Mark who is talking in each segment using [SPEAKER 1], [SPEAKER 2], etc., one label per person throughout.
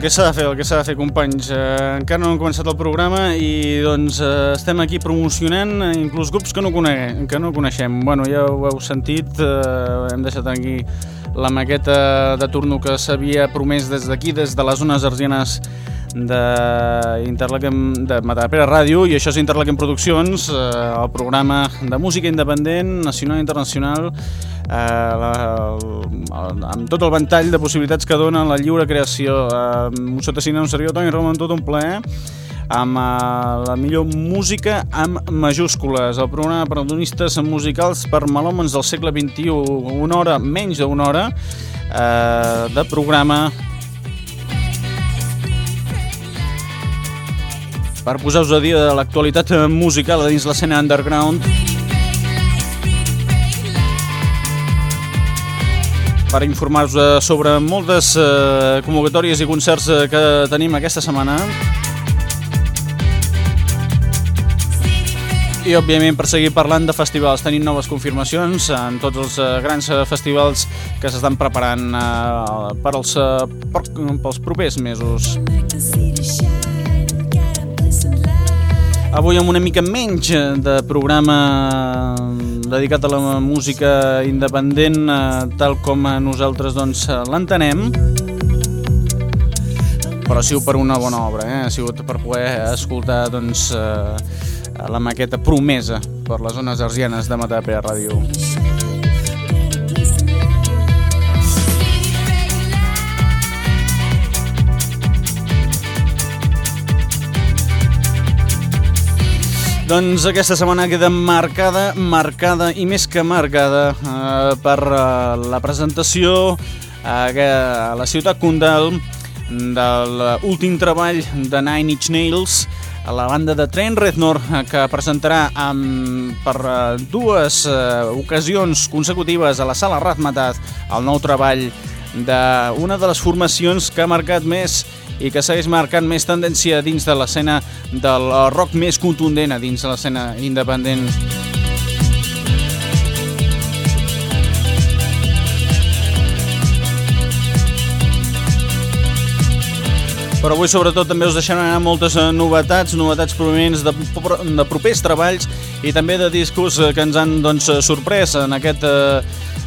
[SPEAKER 1] Que s'ha de fer, el que s'ha de fer, companys. Eh, encara no hem començat el programa i doncs eh, estem aquí promocionant eh, inclús grups que no, coneguem, que no coneixem. Bueno, ja ho heu sentit, eh, hem deixat aquí la maqueta de turno que s'havia promès des d'aquí, des de les zones arsianes de, de Matapera Ràdio i això és Interlaken Produccions, eh, el programa de música independent, nacional i internacional, eh, la, el, amb tot el ventall de possibilitats que dona la lliure creació. Eh, un sotacina, un servidor, Toni Roman, tot un plaer amb uh, la millor música amb majúscules. El programa per adonistes musicals per melòmens del segle XXI, una hora, menys d'una hora, uh, de programa per posar-vos a dia de l'actualitat musical dins l'escena underground. per informar-vos sobre moltes eh, convocatòries i concerts eh, que tenim aquesta setmana. I, òbviament, per seguir parlant de festivals, tenim noves confirmacions en tots els eh, grans eh, festivals que s'estan preparant eh, per als, eh, per, pels propers mesos. Avui amb una mica menys de programa dedicat a la música independent eh, tal com nosaltres doncs, l'entenem però ha sigut per una bona obra, eh? ha sigut per poder escoltar doncs, eh, la maqueta promesa per les zones arsianes de Matapea Ràdio. Doncs aquesta setmana queda marcada, marcada i més que marcada eh, per eh, la presentació eh, a la ciutat Condal de l'últim treball de Nine Inch Nails a la banda de Trent Reznor que presentarà amb, per eh, dues eh, ocasions consecutives a la sala Razmetat el nou treball d'una de les formacions que ha marcat més i que segueix marcant més tendència dins de l'escena del rock més contundent a dins de l'escena independent. Però avui sobretot també us deixaran anar moltes novetats, novetats provenents de, de propers treballs i també de discos que ens han doncs, sorprès en aquest eh,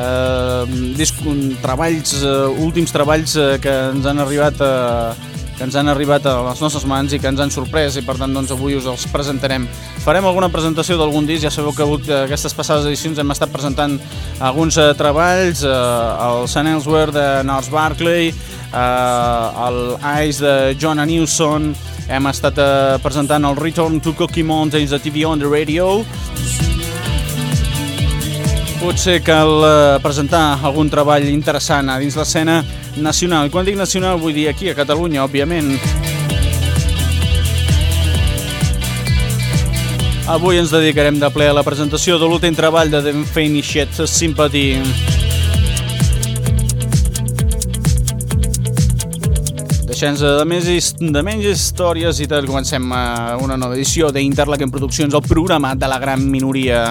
[SPEAKER 1] eh, disc, treballs, eh, últims treballs eh, que ens han arribat eh, que ens han arribat a les nostres mans i que ens han sorprès i per tant doncs, avui us els presentarem. Farem alguna presentació d'algun disc, ja sabeu que aquestes passades edicions hem estat presentant alguns eh, treballs, eh, el St. Elsewhere de Nars Barkley, eh, el Ice de John Newson, hem estat eh, presentant el Return to Cookie Mountains de TV on the Radio, potser cal eh, presentar algun treball interessant a dins l'escena nacional. Quan dic nacional vull dir aquí a Catalunya, òbviament. Avui ens dedicarem de ple a la presentació de l'últim treball de The Finished Sympathy. Deixem-nos de, més, de menys històries i tal, comencem a una nova edició d'Interlaken Produccions, el programa de la gran minoria.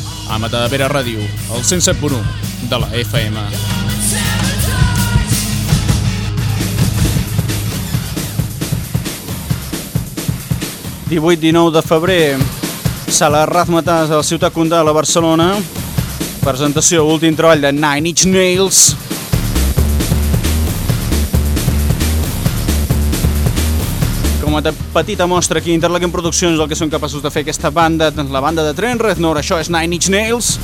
[SPEAKER 2] a Matadavera Ràdio, el 107.1 de la FM. 18-19 de febrer, Sala Razmatàs a la Ciutat Condal a Barcelona. Presentació, últim treball de Nine Inch Nails. Com a petita mostra aquí a Interlaken Produccions el que són capaços de fer aquesta banda, la banda de Trent Reznor, això és Nine Inch Nails.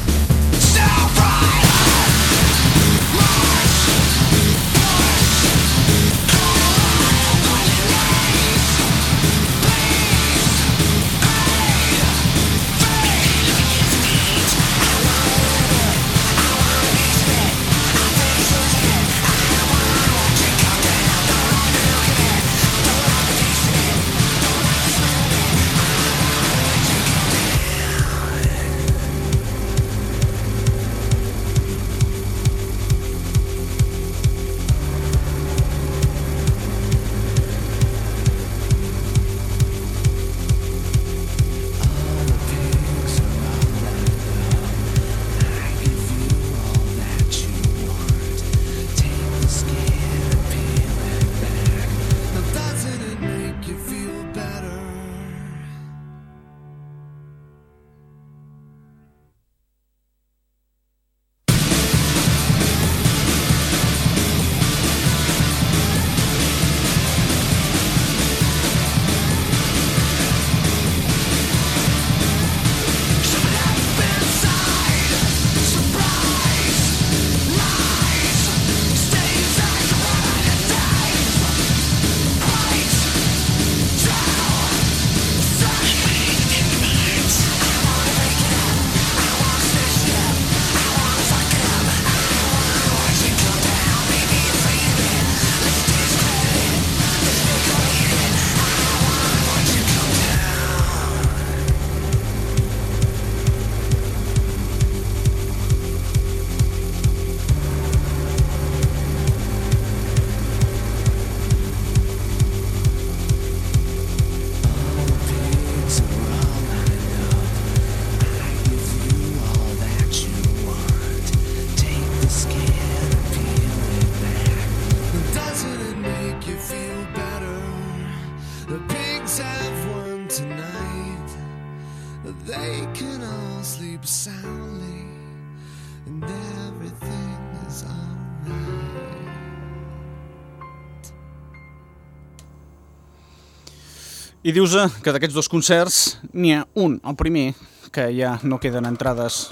[SPEAKER 2] I dius que d'aquests dos concerts n'hi ha un, el primer, que ja no queden entrades.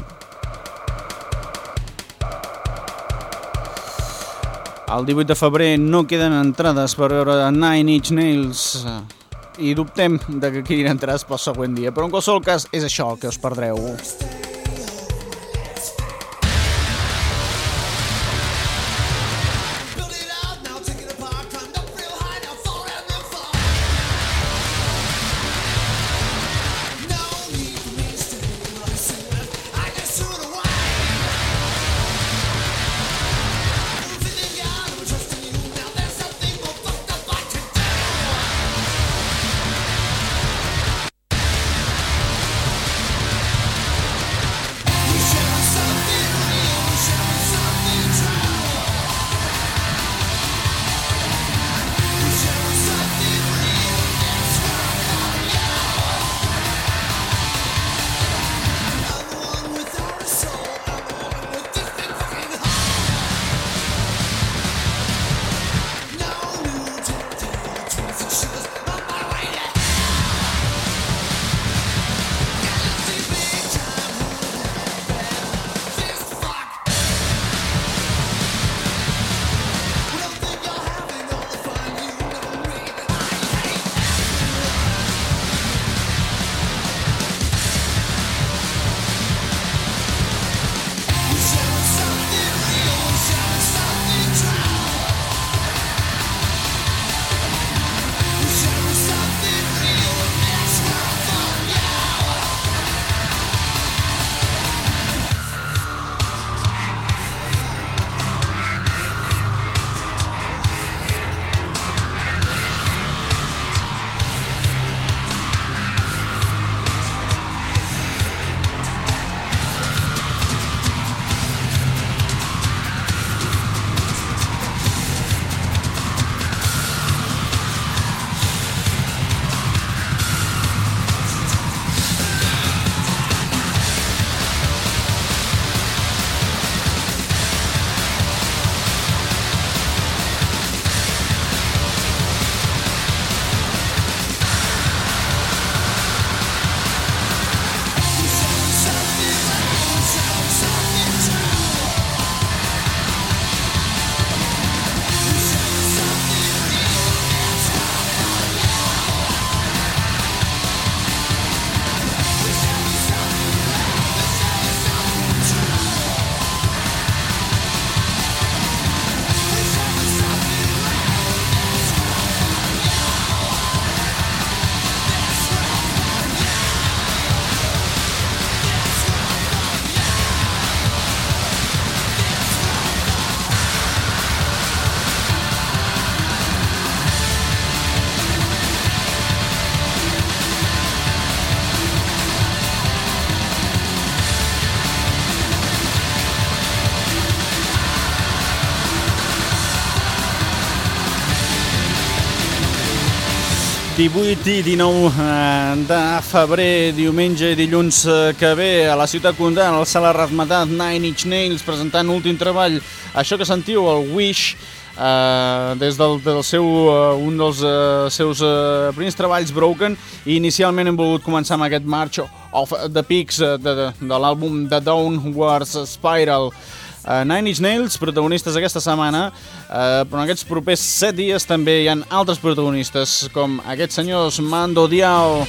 [SPEAKER 2] El 18 de febrer no queden entrades per veure Nine Inch Nails i dubtem de que quedin entrades pel següent dia, però en qualsevol cas és això el que us perdreu. 18 i 19 eh, de febrer, diumenge i dilluns eh, que ve a la ciutat condal, al Sala Razmetat, Nine Inch Nails, presentant últim treball. Això que sentiu, el Wish, eh, des del, del seu, uh, un dels uh, seus uh, primers treballs, Broken, i inicialment hem volgut començar amb aquest March of the Peaks uh, de, de, de l'àlbum The Downwards Spiral. Uh, Nine Inch Nails, protagonistes aquesta setmana, uh, però en aquests propers 7 dies també hi han altres protagonistes, com aquests senyors Mando Diao,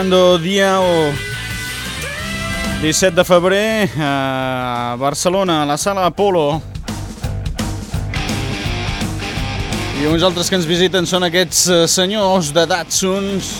[SPEAKER 2] Armando Diao 17 de febrer a Barcelona, a la sala Apolo. I uns altres que ens visiten són aquests eh, senyors de Datsuns